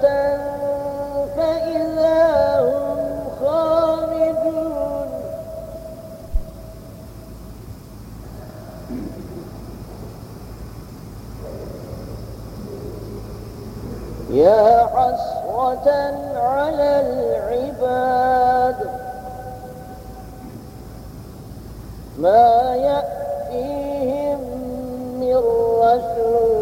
وما يا حسرة على العباد ما يأتيهم من رسول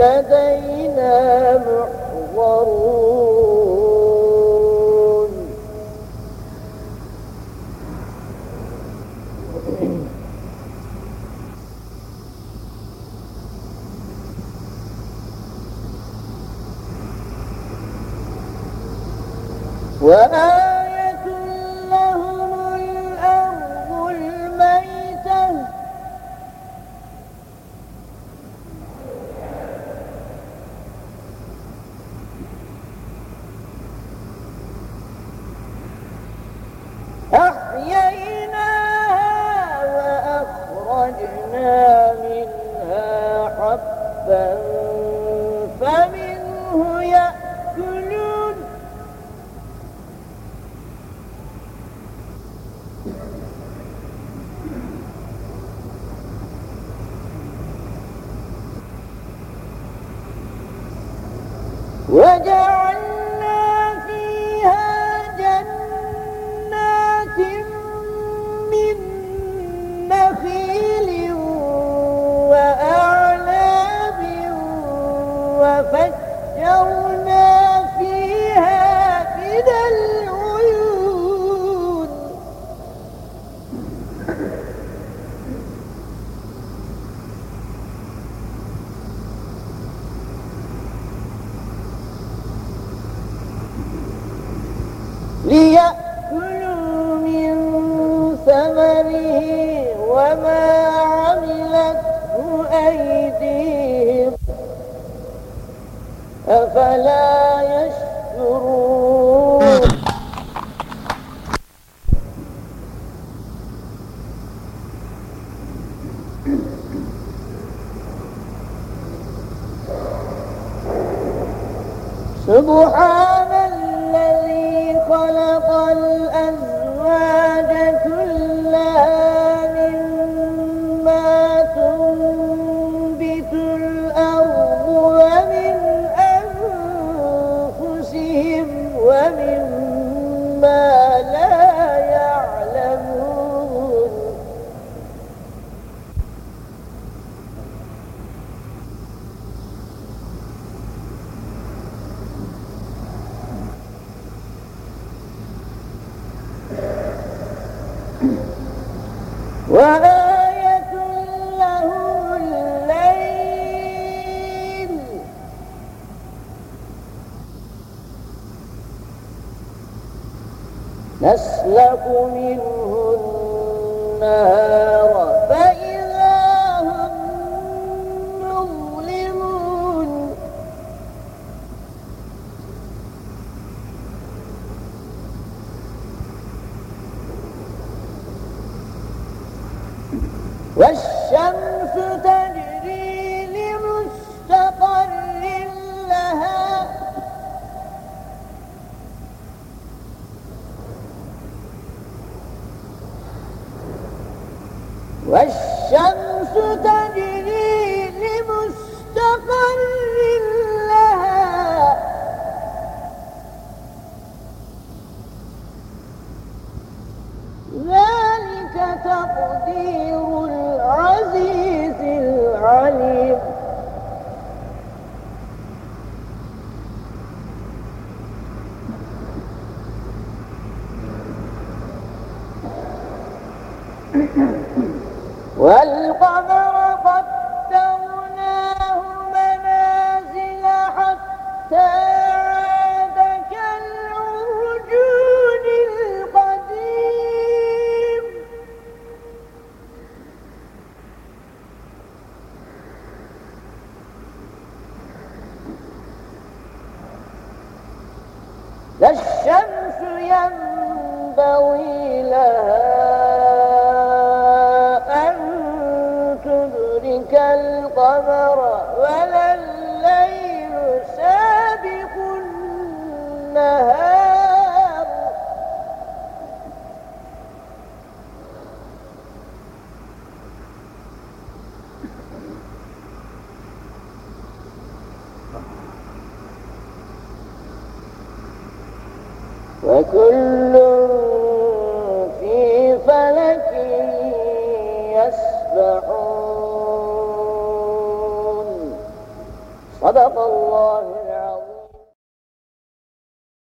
لدينا محضرون. وآل ليأكلوا من ثمره وما عملته أيديهم أفلا سبحان وآية له الليل. نسلك منه النهار فإذا هم مظلمون والشمس تجري لمستقر لها. والشمس تجري تقدير العزيز العليم. والقمر وكل في فلك يسبحون. صدق الله